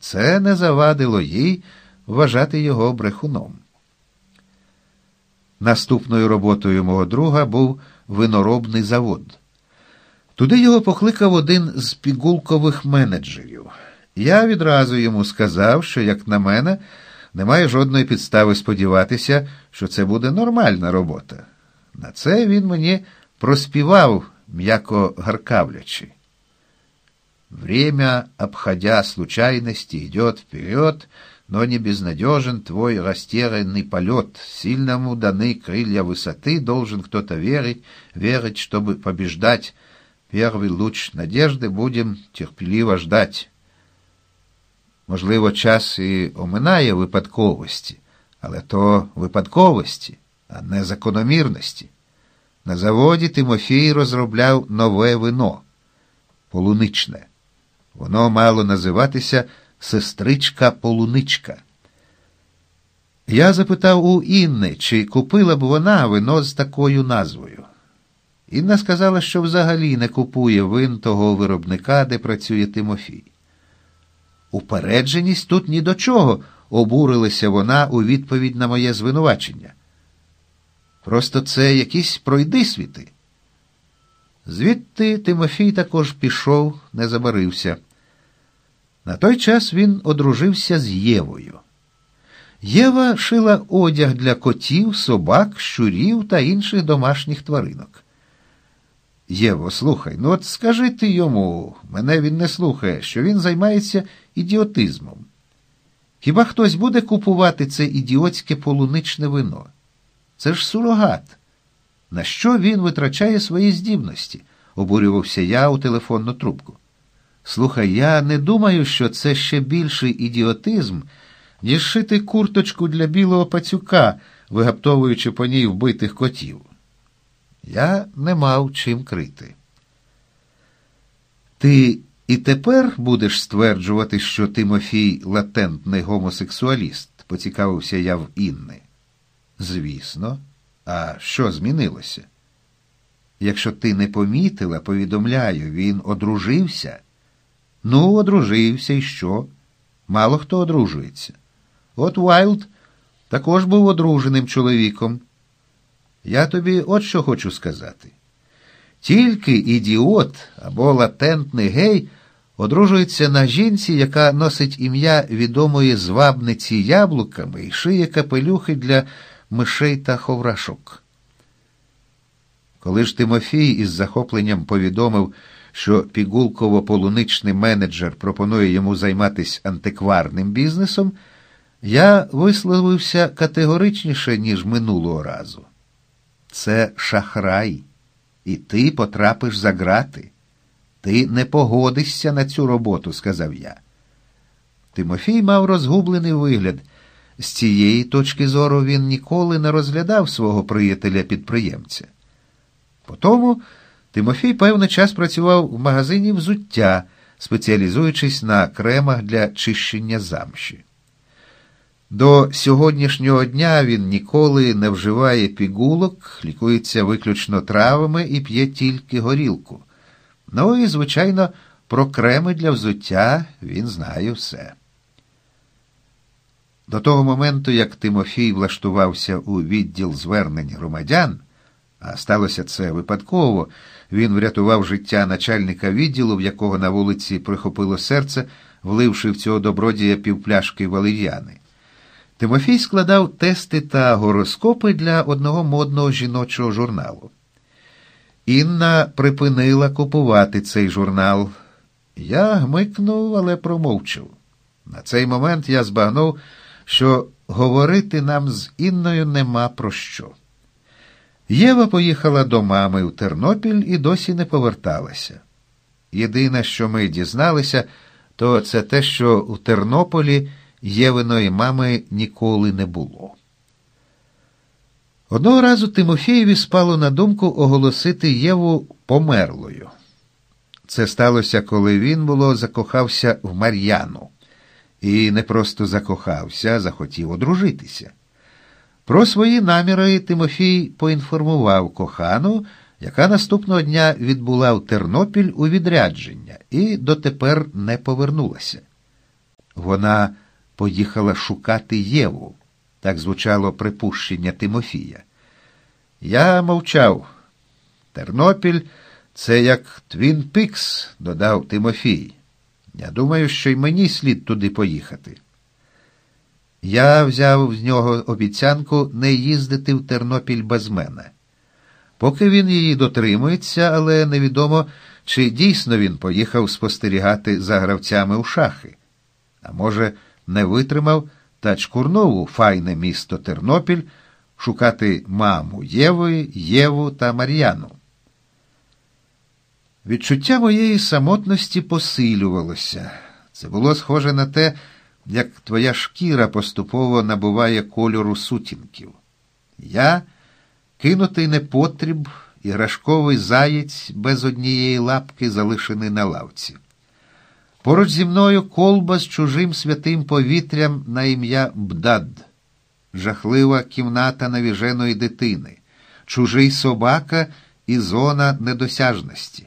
Це не завадило їй вважати його брехуном. Наступною роботою мого друга був виноробний завод. Туди його покликав один з пігулкових менеджерів. Я відразу йому сказав, що, як на мене, немає жодної підстави сподіватися, що це буде нормальна робота. На це він мені проспівав, м'яко гаркавлячи. Время, обходя случайности, идет вперед, но не безнадежен твой растерянный полет. Сильному даны крылья высоты, должен кто-то верить, верить, чтобы побеждать. Первый луч надежды будем терпеливо ждать. Можливо, час і оминає випадковості, але то випадковості, а не закономірності. На заводі Тимофій розробляв нове вино полуничне. Воно мало називатися сестричка полуничка. Я запитав у Інни, чи купила б вона вино з такою назвою. Інна сказала, що взагалі не купує вин того виробника, де працює Тимофій. Упередженість тут ні до чого, обурилася вона у відповідь на моє звинувачення. Просто це якісь пройдисвіти. Звідти Тимофій також пішов, не забарився. На той час він одружився з Євою. Єва шила одяг для котів, собак, щурів та інших домашніх тваринок. Єво, слухай, ну от скажи ти йому, мене він не слухає, що він займається ідіотизмом. Хіба хтось буде купувати це ідіотське полуничне вино? Це ж сурогат. На що він витрачає свої здібності? обурювався я у телефонну трубку. Слухай, я не думаю, що це ще більший ідіотизм, ніж шити курточку для білого пацюка, вигаптовуючи по ній вбитих котів. Я не мав чим крити. Ти і тепер будеш стверджувати, що Тимофій латентний гомосексуаліст, поцікавився я в Інни. Звісно, а що змінилося? Якщо ти не помітила, повідомляю, він одружився. Ну, одружився і що? Мало хто одружується. От Вайлд також був одруженим чоловіком. Я тобі от що хочу сказати. Тільки ідіот або латентний гей одружується на жінці, яка носить ім'я відомої звабниці яблуками і шиє капелюхи для мишей та ховрашок. Коли ж Тимофій із захопленням повідомив, що пігулково-полуничний менеджер пропонує йому займатися антикварним бізнесом, я висловився категоричніше, ніж минулого разу. Це шахрай, і ти потрапиш за грати. Ти не погодишся на цю роботу, сказав я. Тимофій мав розгублений вигляд. З цієї точки зору він ніколи не розглядав свого приятеля-підприємця. Потому Тимофій певний час працював в магазині взуття, спеціалізуючись на кремах для чищення замші. До сьогоднішнього дня він ніколи не вживає пігулок, лікується виключно травами і п'є тільки горілку. Ну і, звичайно, про креми для взуття він знає все. До того моменту, як Тимофій влаштувався у відділ звернень громадян, а сталося це випадково, він врятував життя начальника відділу, в якого на вулиці прихопило серце, вливши в цього добродія півпляшки валер'яни. Тимофій складав тести та гороскопи для одного модного жіночого журналу. Інна припинила купувати цей журнал. Я гмикнув, але промовчав. На цей момент я збагнув, що говорити нам з Інною нема про що. Єва поїхала до мами в Тернопіль і досі не поверталася. Єдине, що ми дізналися, то це те, що у Тернополі Євиної мами ніколи не було. Одного разу Тимофієві спало на думку оголосити Єву померлою. Це сталося, коли він було закохався в Мар'яну. І не просто закохався, а захотів одружитися. Про свої наміри Тимофій поінформував кохану, яка наступного дня відбула в Тернопіль у відрядження і дотепер не повернулася. Вона поїхала шукати Єву, так звучало припущення Тимофія. Я мовчав. Тернопіль це як Твін Пікс, додав Тимофій. Я думаю, що й мені слід туди поїхати. Я взяв з нього обіцянку не їздити в Тернопіль без мене. Поки він її дотримується, але невідомо, чи дійсно він поїхав спостерігати за гравцями у шахи. А може, не витримав та чкурнув у файне місто Тернопіль шукати маму Єви, Єву та Мар'яну. Відчуття моєї самотності посилювалося. Це було схоже на те, як твоя шкіра поступово набуває кольору сутінків. Я кинутий непотріб, іграшковий заєць без однієї лапки, залишений на лавці. Поруч зі мною колба з чужим святим повітрям на ім'я Бдад, жахлива кімната навіженої дитини, чужий собака і зона недосяжності.